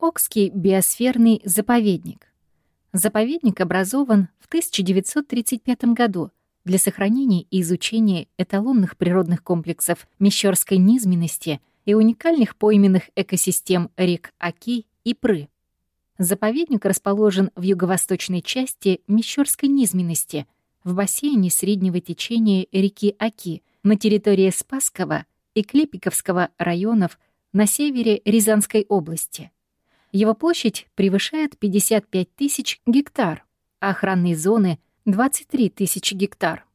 Окский биосферный заповедник. Заповедник образован в 1935 году для сохранения и изучения эталонных природных комплексов Мещерской низменности и уникальных пойменных экосистем рек Аки и Пры. Заповедник расположен в юго-восточной части Мещерской низменности, в бассейне среднего течения реки Аки, на территории Спасского и Клепиковского районов на севере Рязанской области. Его площадь превышает 55 тысяч гектар, а охранные зоны — 23 тысячи гектар.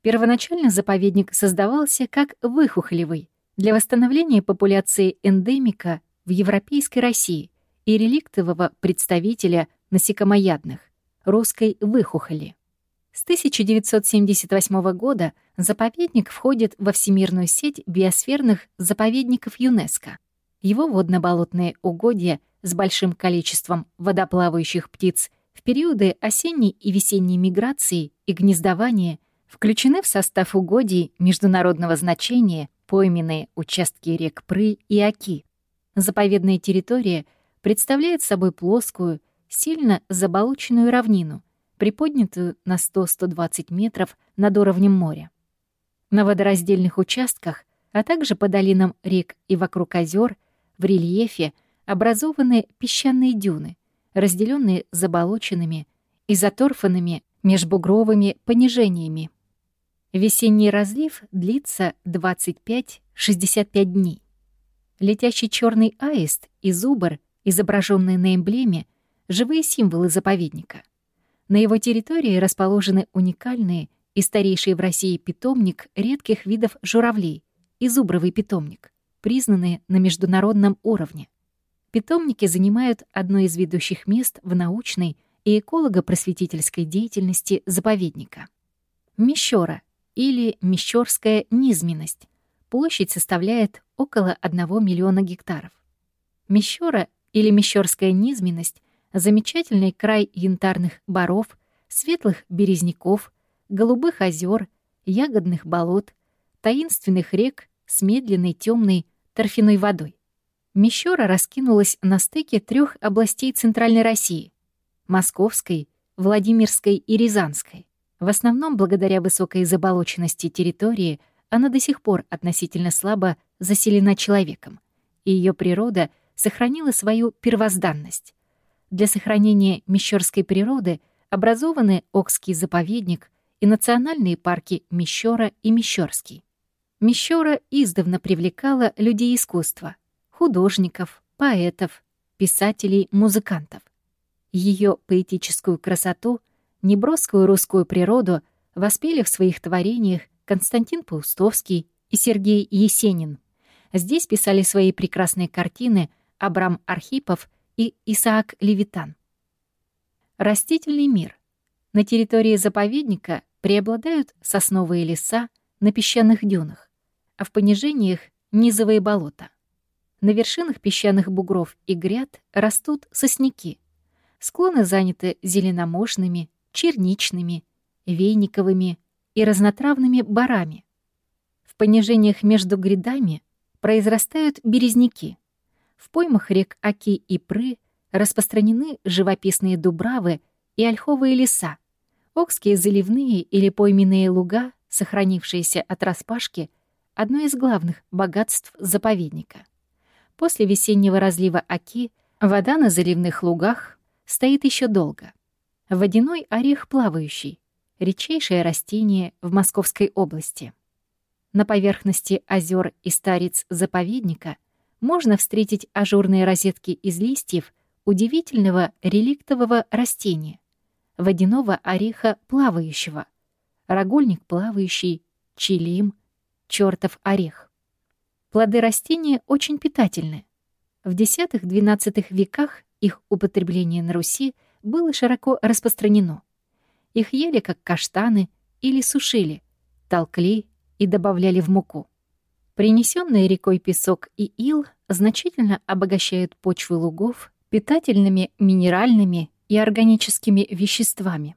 Первоначально заповедник создавался как выхухолевый для восстановления популяции эндемика в Европейской России и реликтового представителя насекомоядных — русской выхухоли. С 1978 года заповедник входит во всемирную сеть биосферных заповедников ЮНЕСКО. Его водно-болотные угодья с большим количеством водоплавающих птиц в периоды осенней и весенней миграции и гнездования включены в состав угодий международного значения пойменные участки рек Пры и Оки. Заповедная территория представляет собой плоскую, сильно заболоченную равнину, приподнятую на 100-120 метров над уровнем моря. На водораздельных участках, а также по долинам рек и вокруг озер в рельефе образованы песчаные дюны, разделенные заболоченными и заторфанными межбугровыми понижениями. Весенний разлив длится 25-65 дней. Летящий черный аист и зубр, изображенные на эмблеме, живые символы заповедника. На его территории расположены уникальные и старейший в России питомник редких видов журавлей и зубровый питомник, признанные на международном уровне. Питомники занимают одно из ведущих мест в научной и эколого-просветительской деятельности заповедника. Мещера или Мещерская низменность. Площадь составляет около 1 миллиона гектаров. Мещера или Мещерская низменность — замечательный край янтарных боров, светлых березняков, голубых озер, ягодных болот, таинственных рек с медленной темной торфяной водой. Мещера раскинулась на стыке трех областей Центральной России — Московской, Владимирской и Рязанской. В основном благодаря высокой заболоченности территории она до сих пор относительно слабо заселена человеком, и ее природа сохранила свою первозданность. Для сохранения мещерской природы образованы Окский заповедник и национальные парки Мещера и Мещерский. Мещера издавна привлекала людей искусства — художников, поэтов, писателей, музыкантов. Ее поэтическую красоту, неброскую русскую природу воспели в своих творениях Константин Паустовский и Сергей Есенин. Здесь писали свои прекрасные картины Абрам Архипов и Исаак Левитан. Растительный мир. На территории заповедника преобладают сосновые леса на песчаных дюнах, а в понижениях — низовые болота. На вершинах песчаных бугров и гряд растут сосняки. Склоны заняты зеленомошными, черничными, вейниковыми и разнотравными барами. В понижениях между грядами произрастают березняки. В поймах рек Аки и Пры распространены живописные дубравы и ольховые леса. Окские заливные или пойменные луга, сохранившиеся от распашки, одно из главных богатств заповедника. После весеннего разлива Оки вода на заливных лугах стоит еще долго. Водяной орех плавающий, редчайшее растение в Московской области. На поверхности озер и стариц заповедника можно встретить ажурные розетки из листьев удивительного реликтового растения — водяного ореха плавающего, рогольник плавающий, чилим, чертов орех. Плоды растения очень питательны. В X-XII веках их употребление на Руси было широко распространено. Их ели как каштаны или сушили, толкли и добавляли в муку. Принесенные рекой песок и ил значительно обогащают почвы лугов питательными минеральными и органическими веществами.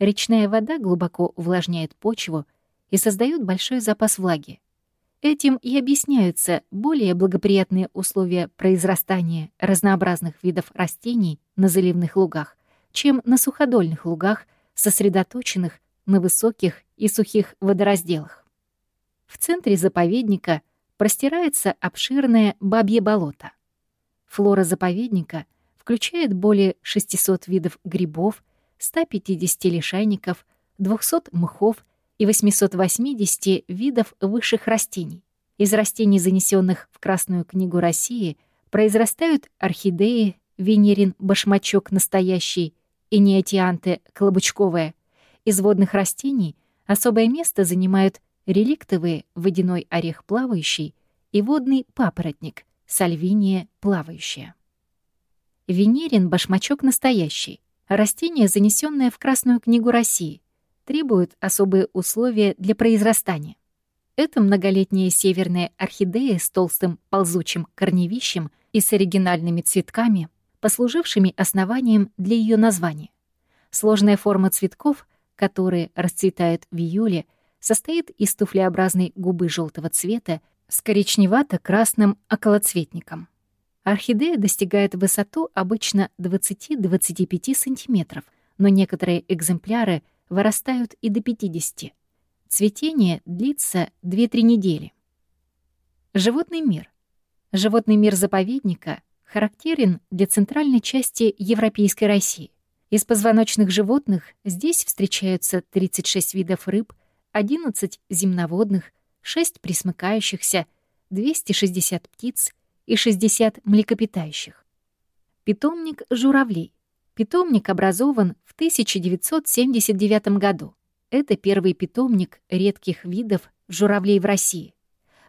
Речная вода глубоко увлажняет почву и создает большой запас влаги. Этим и объясняются более благоприятные условия произрастания разнообразных видов растений на заливных лугах, чем на суходольных лугах, сосредоточенных на высоких и сухих водоразделах. В центре заповедника простирается обширное бабье болото. Флора заповедника включает более 600 видов грибов, 150 лишайников, 200 мхов и 880 видов высших растений. Из растений, занесенных в Красную книгу России, произрастают орхидеи, венерин башмачок настоящий и неотианты клобучковая. Из водных растений особое место занимают реликтовые водяной орех плавающий и водный папоротник, сальвиния плавающая. Венерин башмачок настоящий. Растение, занесенное в Красную книгу России — требуют особые условия для произрастания. Это многолетняя северная орхидея с толстым ползучим корневищем и с оригинальными цветками, послужившими основанием для ее названия. Сложная форма цветков, которые расцветают в июле, состоит из туфлеобразной губы желтого цвета с коричневато-красным околоцветником. Орхидея достигает высоту обычно 20-25 см, но некоторые экземпляры — вырастают и до 50. Цветение длится 2-3 недели. Животный мир. Животный мир заповедника характерен для центральной части Европейской России. Из позвоночных животных здесь встречаются 36 видов рыб, 11 земноводных, 6 присмыкающихся, 260 птиц и 60 млекопитающих. Питомник журавлей. Питомник образован в 1979 году. Это первый питомник редких видов журавлей в России.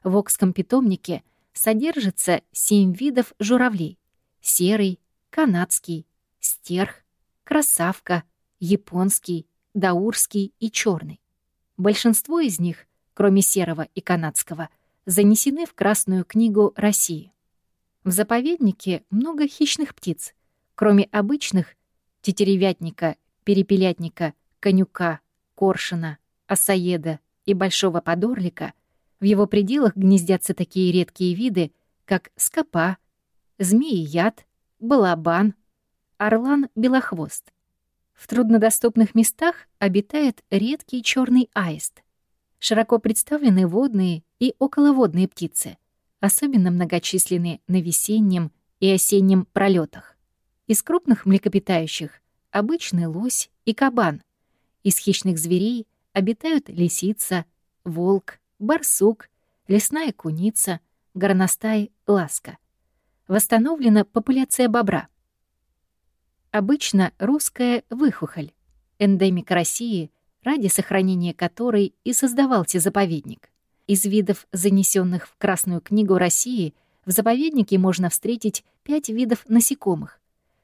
В Окском питомнике содержится семь видов журавлей. Серый, канадский, стерх, красавка, японский, даурский и черный. Большинство из них, кроме серого и канадского, занесены в Красную книгу России. В заповеднике много хищных птиц. Кроме обычных, тетеревятника, перепелятника, конюка, коршуна, осаеда и большого подорлика, в его пределах гнездятся такие редкие виды, как скопа, змеи-яд, балабан, орлан-белохвост. В труднодоступных местах обитает редкий черный аист. Широко представлены водные и околоводные птицы, особенно многочисленные на весеннем и осеннем пролетах. Из крупных млекопитающих — обычный лось и кабан. Из хищных зверей обитают лисица, волк, барсук, лесная куница, горностай, ласка. Восстановлена популяция бобра. Обычно русская выхухоль, эндемик России, ради сохранения которой и создавался заповедник. Из видов, занесенных в Красную книгу России, в заповеднике можно встретить пять видов насекомых,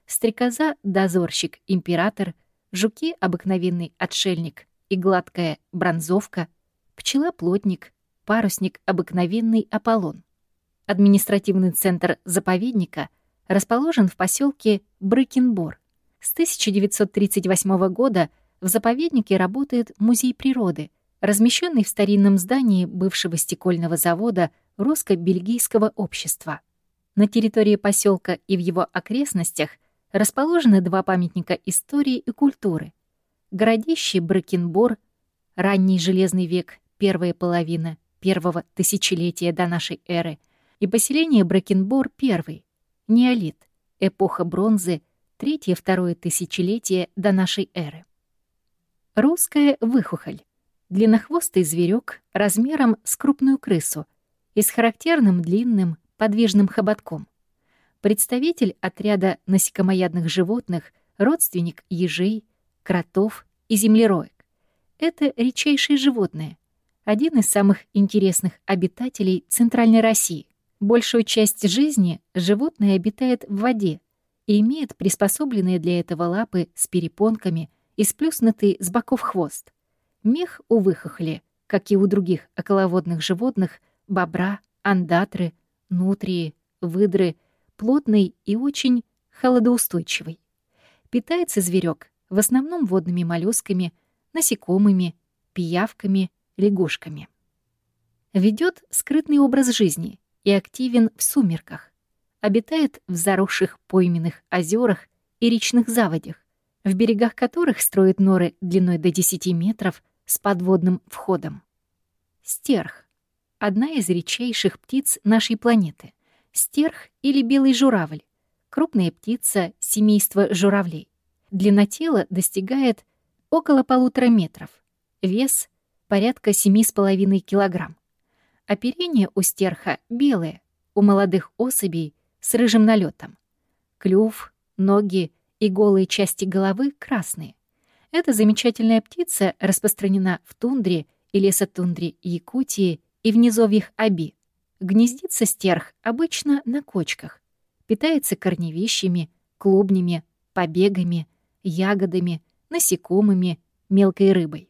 стрекоза — дозорщик, император, жуки — обыкновенный отшельник и гладкая бронзовка, пчела-плотник, парусник — обыкновенный Аполлон. Административный центр заповедника расположен в поселке Брыкенбор. С 1938 года в заповеднике работает музей природы, размещенный в старинном здании бывшего стекольного завода русско-бельгийского общества. На территории поселка и в его окрестностях расположены два памятника истории и культуры. Городище Бракенбор, ранний железный век, первая половина первого тысячелетия до нашей эры, и поселение Бракенбор первый, неолит, эпоха бронзы, третье-второе тысячелетие до нашей эры. Русская выхухоль. Длиннохвостый зверек размером с крупную крысу и с характерным длинным подвижным хоботком представитель отряда насекомоядных животных, родственник ежей, кротов и землероек. Это редчайшее животное, один из самых интересных обитателей Центральной России. Большую часть жизни животное обитает в воде и имеет приспособленные для этого лапы с перепонками и сплюснутый с боков хвост. Мех у выхохли, как и у других околоводных животных, бобра, андатры, нутрии, выдры — плотный и очень холодоустойчивый. Питается зверек в основном водными моллюсками, насекомыми, пиявками, лягушками. Ведет скрытный образ жизни и активен в сумерках. Обитает в заросших пойменных озерах и речных заводях, в берегах которых строит норы длиной до 10 метров с подводным входом. Стерх — одна из редчайших птиц нашей планеты. Стерх или белый журавль — крупная птица семейства журавлей. Длина тела достигает около полутора метров, вес — порядка 7,5 килограмм. Оперение у стерха белое, у молодых особей с рыжим налетом. Клюв, ноги и голые части головы красные. Эта замечательная птица распространена в тундре и лесотундре Якутии и в низовьях Аби. Гнездится стерх обычно на кочках. Питается корневищами, клубнями, побегами, ягодами, насекомыми, мелкой рыбой.